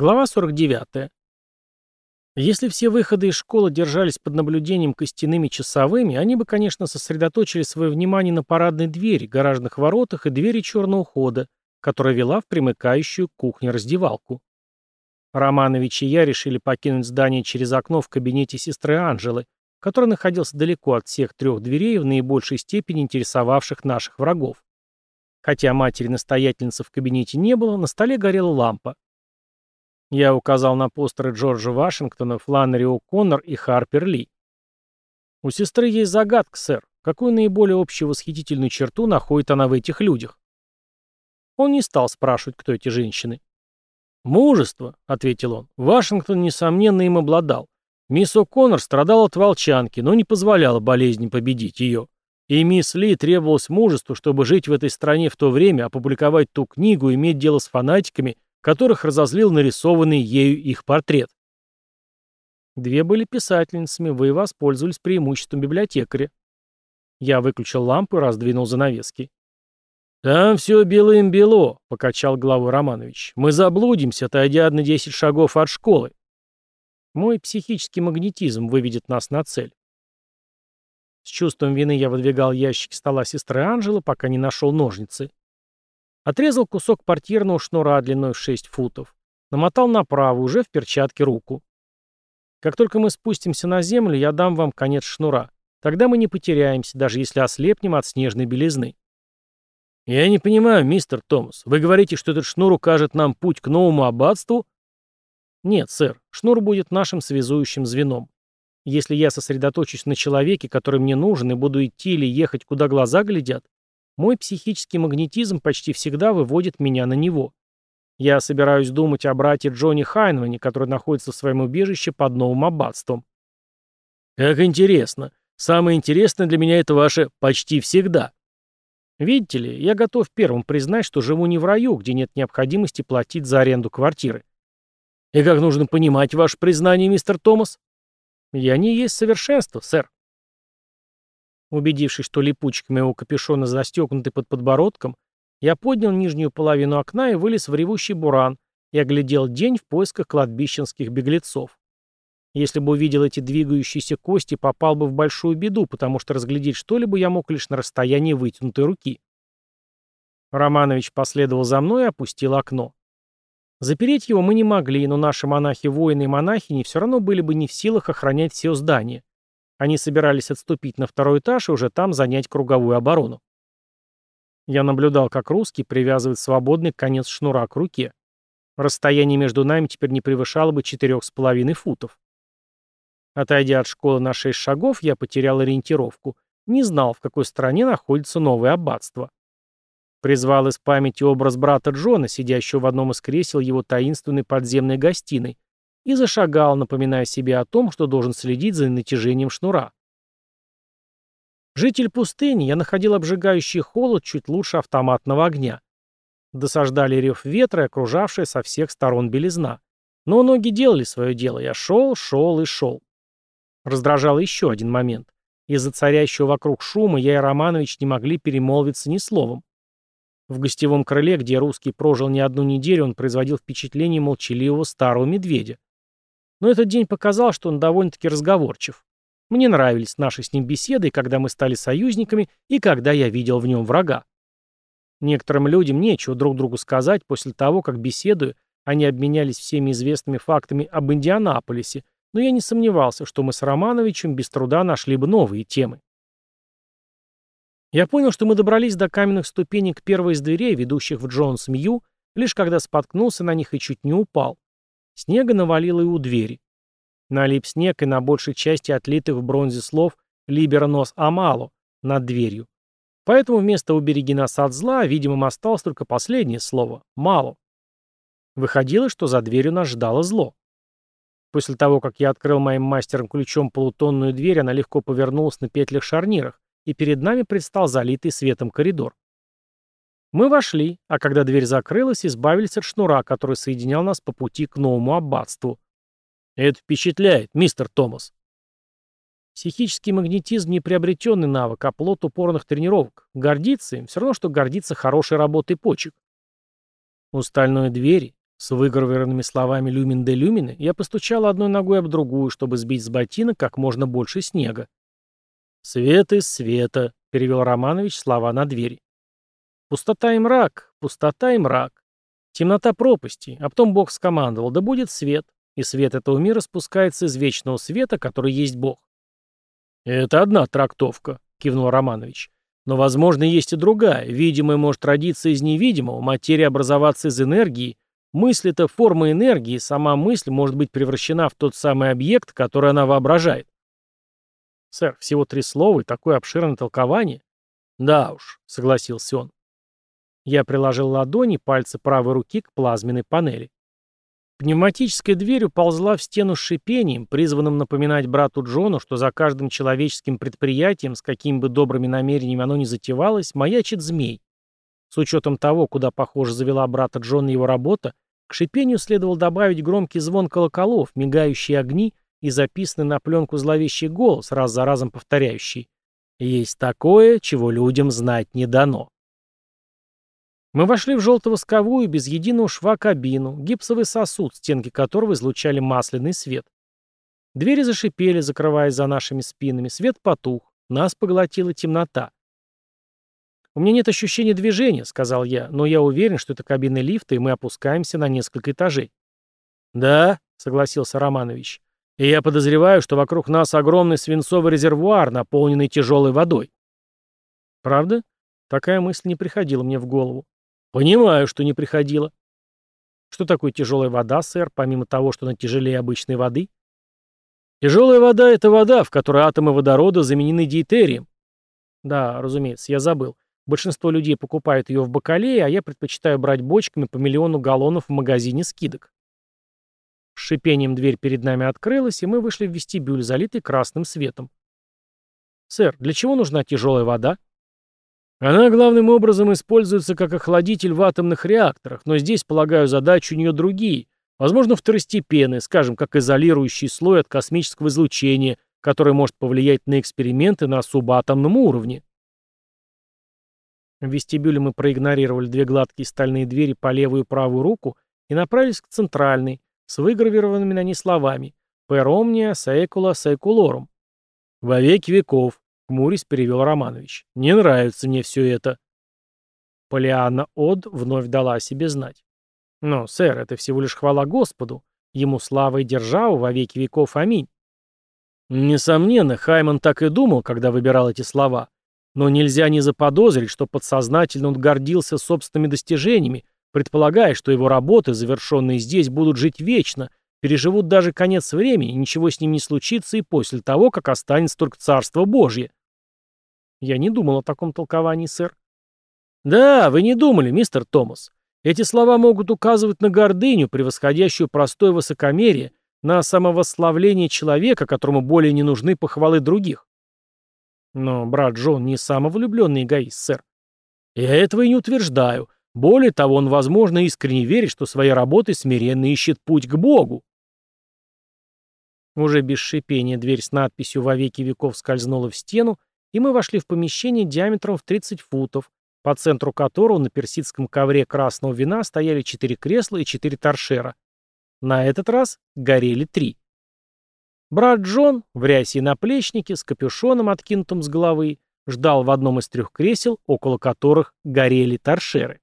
Глава 49. Если все выходы из школы держались под наблюдением костяными часовыми, они бы, конечно, сосредоточили свое внимание на парадной двери, гаражных воротах и двери черного хода, которая вела в примыкающую к кухне-раздевалку. Романович и я решили покинуть здание через окно в кабинете сестры Анжелы, который находился далеко от всех трех дверей в наибольшей степени интересовавших наших врагов. Хотя матери-настоятельницы в кабинете не было, на столе горела лампа. Я указал на постеры Джорджа Вашингтона, Фланнери О'Коннор и Харпер Ли. У сестры есть загадка, сэр. Какую наиболее общую восхитительную черту находит она в этих людях? Он не стал спрашивать, кто эти женщины. «Мужество», — ответил он. «Вашингтон, несомненно, им обладал. Мисс О'Коннор страдала от волчанки, но не позволяла болезни победить ее. И мисс Ли требовалось мужество, чтобы жить в этой стране в то время, опубликовать ту книгу, иметь дело с фанатиками — которых разозлил нарисованный ею их портрет. Две были писательницами, вы воспользовались преимуществом библиотекаря. Я выключил лампу и раздвинул занавески. «Там все белым-бело», — покачал головой Романович. «Мы заблудимся, отойдя на десять шагов от школы. Мой психический магнетизм выведет нас на цель». С чувством вины я выдвигал ящик стола сестры Анжелы, пока не нашел ножницы. Отрезал кусок портьерного шнура длиной в 6 футов. Намотал направо, уже в перчатке руку. Как только мы спустимся на землю, я дам вам конец шнура. Тогда мы не потеряемся, даже если ослепнем от снежной белизны. Я не понимаю, мистер Томас. Вы говорите, что этот шнур укажет нам путь к новому аббатству? Нет, сэр. Шнур будет нашим связующим звеном. Если я сосредоточусь на человеке, который мне нужен, и буду идти или ехать, куда глаза глядят, мой психический магнетизм почти всегда выводит меня на него. Я собираюсь думать о брате Джонни Хайнмане, который находится в своем убежище под новым аббатством. Как интересно. Самое интересное для меня это ваше «почти всегда». Видите ли, я готов первым признать, что живу не в раю, где нет необходимости платить за аренду квартиры. И как нужно понимать ваше признание, мистер Томас? Я не есть совершенство, сэр. Убедившись, что липучки моего капюшона застегнуты под подбородком, я поднял нижнюю половину окна и вылез в ревущий буран и оглядел день в поисках кладбищенских беглецов. Если бы увидел эти двигающиеся кости, попал бы в большую беду, потому что разглядеть что-либо я мог лишь на расстоянии вытянутой руки. Романович последовал за мной и опустил окно. Запереть его мы не могли, но наши монахи-воины и монахини все равно были бы не в силах охранять все здание. Они собирались отступить на второй этаж и уже там занять круговую оборону. Я наблюдал, как русский привязывает свободный конец шнура к руке. Расстояние между нами теперь не превышало бы четырех с половиной футов. Отойдя от школы на шесть шагов, я потерял ориентировку. Не знал, в какой стране находится новое аббатство. Призвал из памяти образ брата Джона, сидящего в одном из кресел его таинственной подземной гостиной, и зашагал, напоминая себе о том, что должен следить за натяжением шнура. Житель пустыни, я находил обжигающий холод чуть лучше автоматного огня. Досаждали рев ветра окружавшая со всех сторон белизна. Но ноги делали свое дело, я шел, шел и шел. Раздражал еще один момент. Из-за царящего вокруг шума я и Романович не могли перемолвиться ни словом. В гостевом крыле, где русский прожил не одну неделю, он производил впечатление молчаливого старого медведя. Но этот день показал, что он довольно-таки разговорчив. Мне нравились наши с ним беседы, когда мы стали союзниками, и когда я видел в нем врага. Некоторым людям нечего друг другу сказать после того, как, беседуя, они обменялись всеми известными фактами об Индианаполисе, но я не сомневался, что мы с Романовичем без труда нашли бы новые темы. Я понял, что мы добрались до каменных ступенек первой из дверей, ведущих в Джонс Мью, лишь когда споткнулся на них и чуть не упал. Снега навалило и у двери. Налип снег и на большей части отлитых в бронзе слов «Либера нос амало» над дверью. Поэтому вместо «убереги нас от зла» видимым осталось только последнее слово «мало». Выходило, что за дверью нас ждало зло. После того, как я открыл моим мастером ключом полутонную дверь, она легко повернулась на петлях-шарнирах, и перед нами предстал залитый светом коридор. Мы вошли, а когда дверь закрылась, избавились от шнура, который соединял нас по пути к новому аббатству. Это впечатляет, мистер Томас. Психический магнетизм – неприобретенный навык, а плод упорных тренировок. Гордиться им – все равно, что гордиться хорошей работой почек. У стальной двери, С выгравированными словами «люмин де люмины» я постучал одной ногой об другую, чтобы сбить с ботинок как можно больше снега. «Свет из света», — перевел Романович слова на двери. «Пустота и мрак, пустота и мрак. Темнота пропасти, а потом Бог скомандовал, да будет свет, и свет этого мира спускается из вечного света, который есть Бог». «Это одна трактовка», — кивнул Романович. «Но, возможно, есть и другая. Видимое может родиться из невидимого, материя образоваться из энергии, Мысль — это форма энергии, сама мысль может быть превращена в тот самый объект, который она воображает. Сэр, всего три слова и такое обширное толкование? Да уж, согласился он. Я приложил ладони, пальцы правой руки к плазменной панели. Пневматическая дверь уползла в стену с шипением, призванным напоминать брату Джону, что за каждым человеческим предприятием, с какими бы добрыми намерениями оно ни затевалось, маячит змей. С учетом того, куда, похоже, завела брата Джона его работа, к шипению следовало добавить громкий звон колоколов, мигающие огни и записанный на пленку зловещий голос, раз за разом повторяющий «Есть такое, чего людям знать не дано». Мы вошли в желто-восковую, без единого шва кабину, гипсовый сосуд, стенки которого излучали масляный свет. Двери зашипели, закрываясь за нашими спинами, свет потух, нас поглотила темнота. «У меня нет ощущения движения», — сказал я, «но я уверен, что это кабина лифта, и мы опускаемся на несколько этажей». «Да», — согласился Романович, «и я подозреваю, что вокруг нас огромный свинцовый резервуар, наполненный тяжелой водой». «Правда? Такая мысль не приходила мне в голову». «Понимаю, что не приходила». «Что такое тяжелая вода, сэр, помимо того, что она тяжелее обычной воды?» «Тяжелая вода — это вода, в которой атомы водорода заменены дейтерием». «Да, разумеется, я забыл. Большинство людей покупают ее в бакалее, а я предпочитаю брать бочками по миллиону галлонов в магазине скидок. С шипением дверь перед нами открылась, и мы вышли в вестибюль, залитый красным светом. «Сэр, для чего нужна тяжелая вода?» «Она главным образом используется как охладитель в атомных реакторах, но здесь, полагаю, задачи у нее другие, возможно, второстепенные, скажем, как изолирующий слой от космического излучения, который может повлиять на эксперименты на субатомном уровне». В вестибюле мы проигнорировали две гладкие стальные двери по левую и правую руку и направились к центральной, с выгравированными на ней словами «Per omnia saecula saeculorum». «Во веки веков», — хмурясь перевел Романович. «Не нравится мне все это». Полианна Од вновь дала о себе знать. «Но, сэр, это всего лишь хвала Господу. Ему слава и держава во веки веков. Аминь». Несомненно, Хайман так и думал, когда выбирал эти слова. Но нельзя не заподозрить, что подсознательно он гордился собственными достижениями, предполагая, что его работы, завершенные здесь, будут жить вечно, переживут даже конец времени, ничего с ним не случится и после того, как останется только Царство Божье. Я не думал о таком толковании, сэр. Да, вы не думали, мистер Томас. Эти слова могут указывать на гордыню, превосходящую простое высокомерие, на самовосславление человека, которому более не нужны похвалы других. Но брат Джон не самовлюбленный эгоист, сэр. Я этого и не утверждаю. Более того, он, возможно, искренне верит, что своей работой смиренно ищет путь к Богу. Уже без шипения дверь с надписью «Во веки веков» скользнула в стену, и мы вошли в помещение диаметром в 30 футов, по центру которого на персидском ковре красного вина стояли четыре кресла и четыре торшера. На этот раз горели три. Брат Джон, в рясе и наплечнике, с капюшоном, откинутым с головы, ждал в одном из трех кресел, около которых горели торшеры.